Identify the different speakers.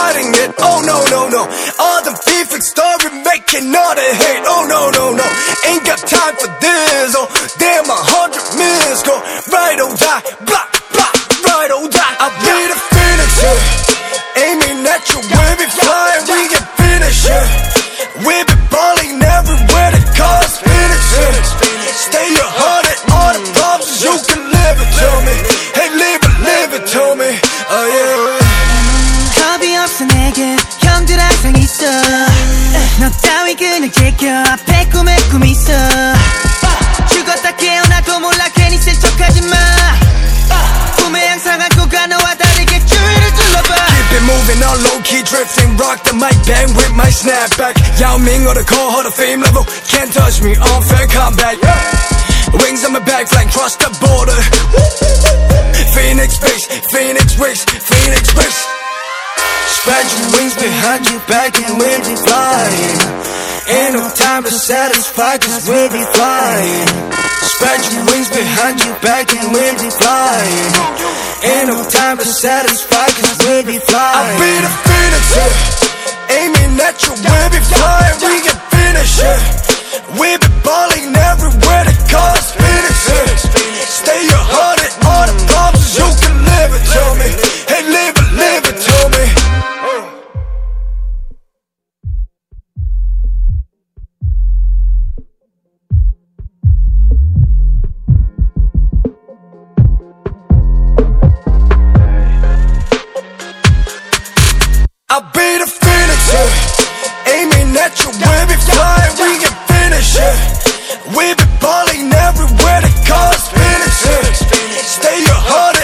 Speaker 1: hiding it. Oh no, no, no. All them thieving story making all the hate. Oh no, no, no. Ain't got time for this. Oh, damn, a hundred minutes go right or die. Blah, blah, right or die. I'll be the yeah. Aiming at you, we be flying, we get finished, yeah. We be balling everywhere, the cars Phoenix, yeah. Stay a drifting rock the mic bang with my snapback Yao Ming or the call Hall of Fame level. Can't touch me on fair combat. Wings on my back flank cross the border. Phoenix base Phoenix wrist Phoenix wrist Spread your wings behind your back and we'll be flying. Ain't no time to satisfy cause we'll be flying. Spread your wings behind your back and we'll be flying To satisfy cause we'll be flying I'll be the phoenix. I'll be the finisher. Aiming at you, we be flying, we can finish it. We be balling everywhere, to cause finishing. Stay your heart